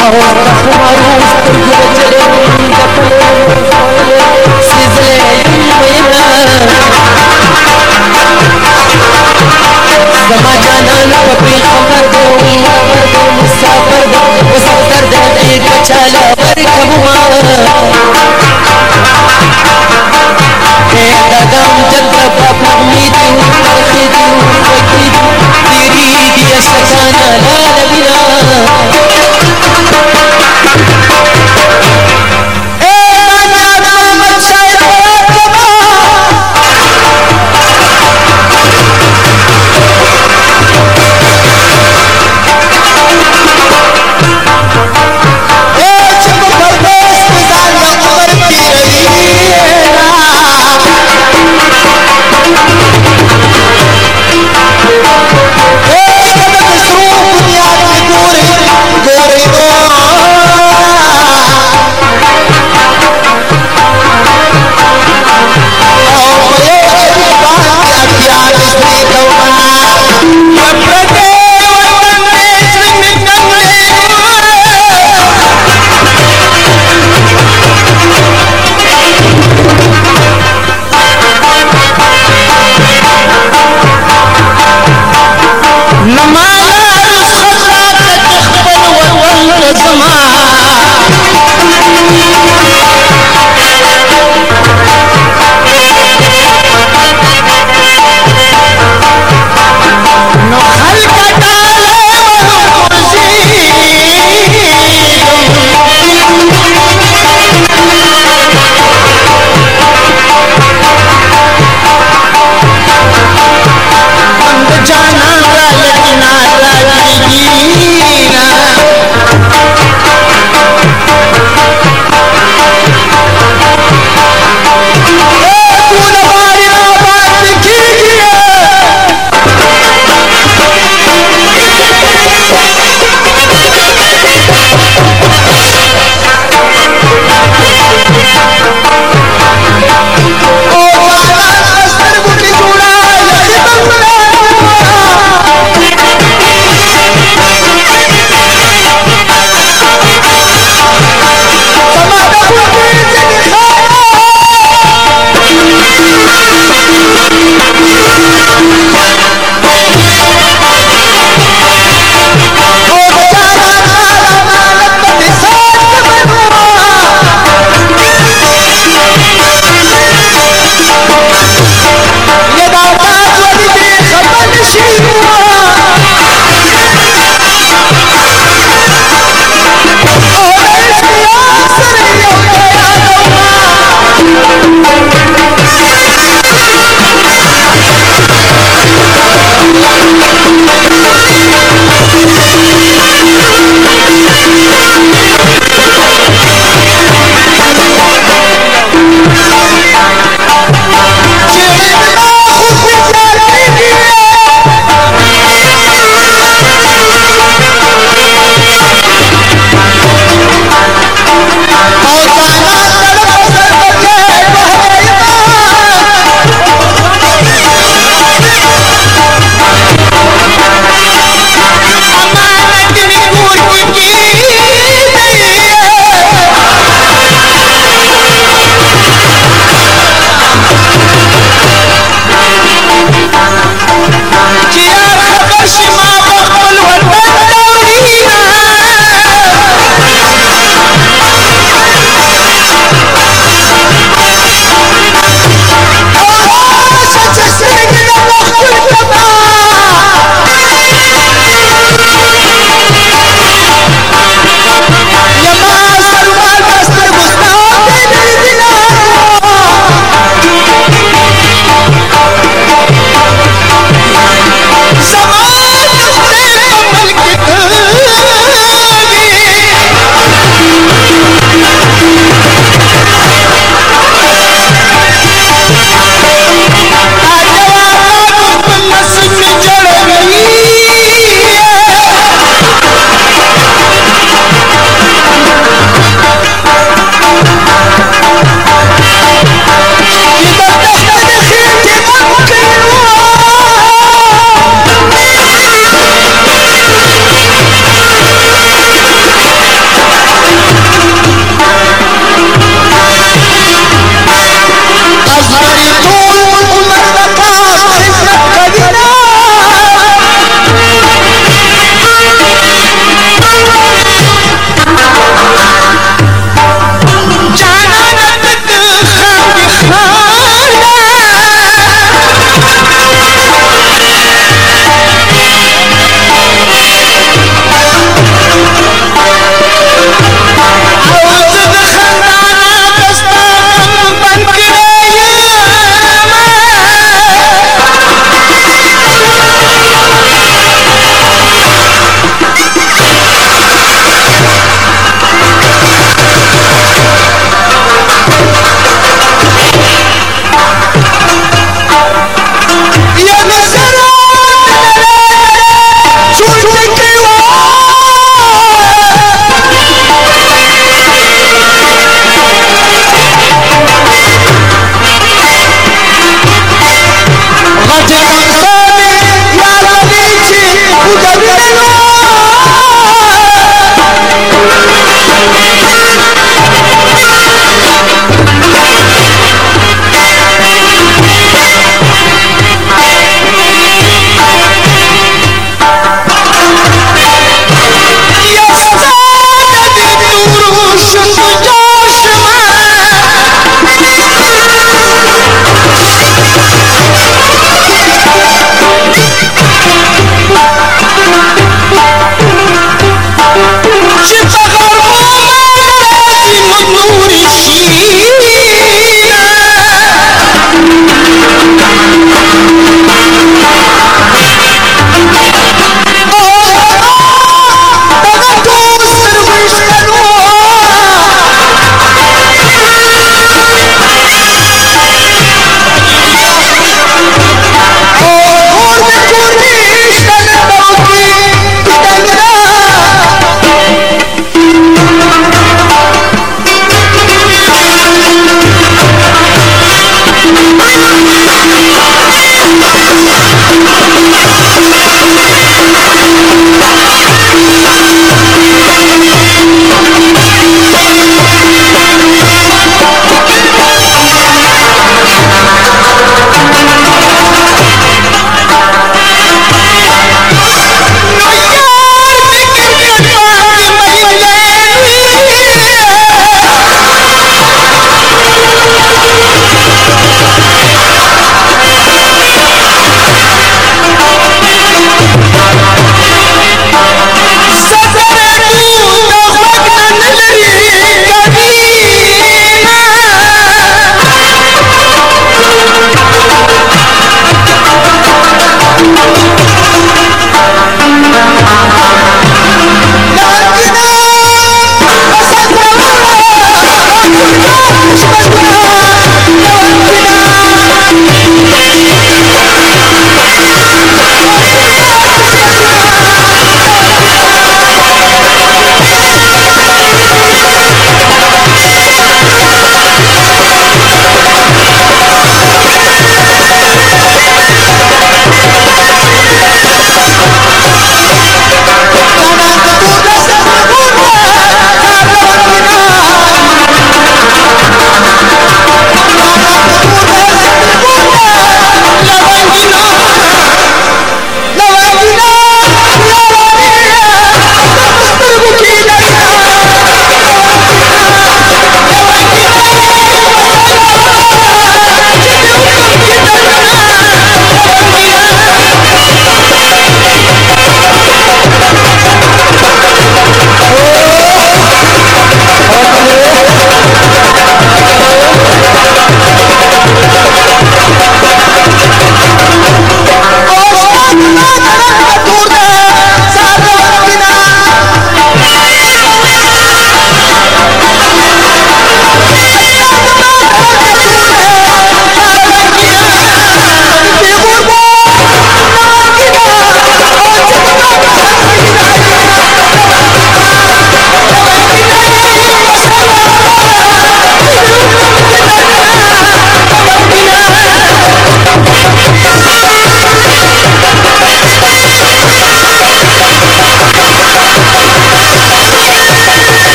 जान पपी अमर देवी भ